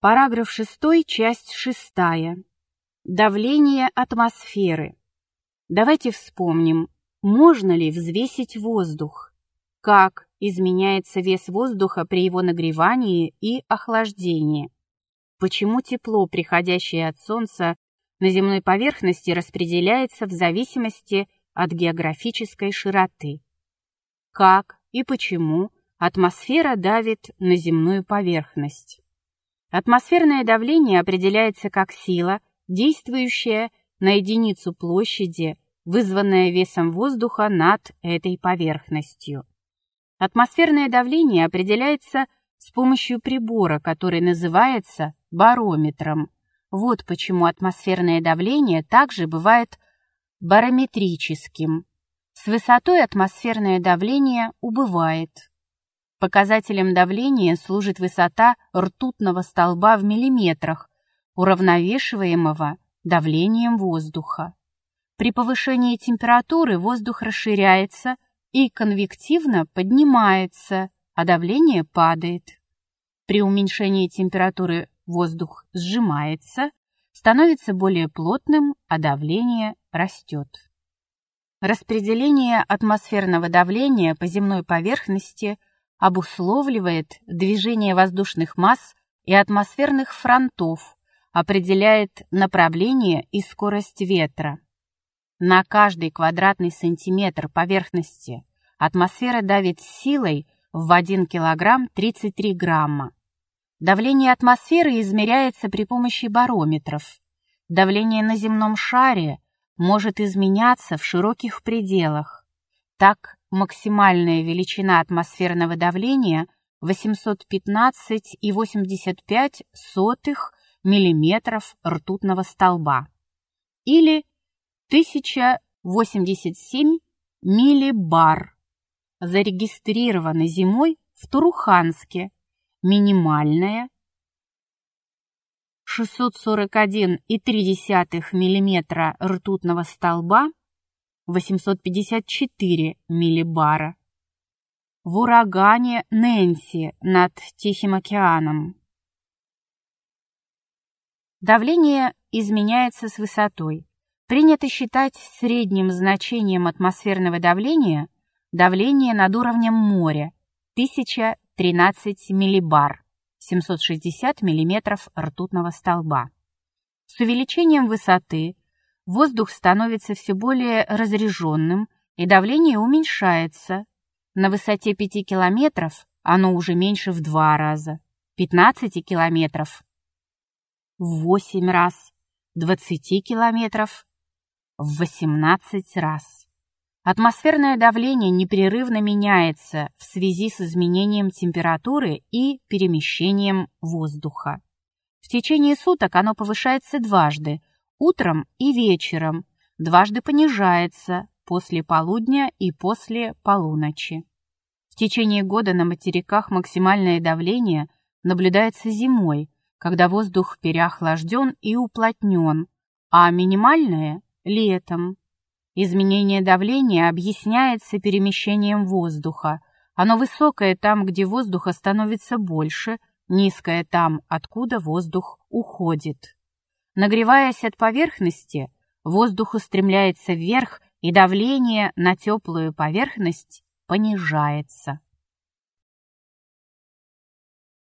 Параграф 6, часть 6. Давление атмосферы. Давайте вспомним, можно ли взвесить воздух? Как изменяется вес воздуха при его нагревании и охлаждении? Почему тепло, приходящее от Солнца, на земной поверхности распределяется в зависимости от географической широты? Как и почему атмосфера давит на земную поверхность? Атмосферное давление определяется как сила, действующая на единицу площади, вызванная весом воздуха над этой поверхностью. Атмосферное давление определяется с помощью прибора, который называется барометром. Вот почему атмосферное давление также бывает барометрическим. С высотой атмосферное давление убывает. Показателем давления служит высота ртутного столба в миллиметрах, уравновешиваемого давлением воздуха. При повышении температуры воздух расширяется и конвективно поднимается, а давление падает. При уменьшении температуры воздух сжимается, становится более плотным, а давление растет. Распределение атмосферного давления по земной поверхности – обусловливает движение воздушных масс и атмосферных фронтов, определяет направление и скорость ветра. На каждый квадратный сантиметр поверхности атмосфера давит силой в 1 килограмм 33 грамма. Давление атмосферы измеряется при помощи барометров. Давление на земном шаре может изменяться в широких пределах. Так, максимальная величина атмосферного давления 815,85 мм ртутного столба или 1087 миллибар, зарегистрировано зимой в Туруханске, минимальная 641,3 мм ртутного столба 854 миллибара. В урагане Нэнси над Тихим океаном. Давление изменяется с высотой. Принято считать средним значением атмосферного давления давление над уровнем моря 1013 миллибар, 760 миллиметров ртутного столба. С увеличением высоты воздух становится все более разреженным, и давление уменьшается. На высоте 5 километров оно уже меньше в два раза, 15 километров в 8 раз, 20 километров в 18 раз. Атмосферное давление непрерывно меняется в связи с изменением температуры и перемещением воздуха. В течение суток оно повышается дважды, утром и вечером, дважды понижается после полудня и после полуночи. В течение года на материках максимальное давление наблюдается зимой, когда воздух переохлажден и уплотнен, а минимальное – летом. Изменение давления объясняется перемещением воздуха. Оно высокое там, где воздуха становится больше, низкое там, откуда воздух уходит. Нагреваясь от поверхности, воздух устремляется вверх, и давление на теплую поверхность понижается.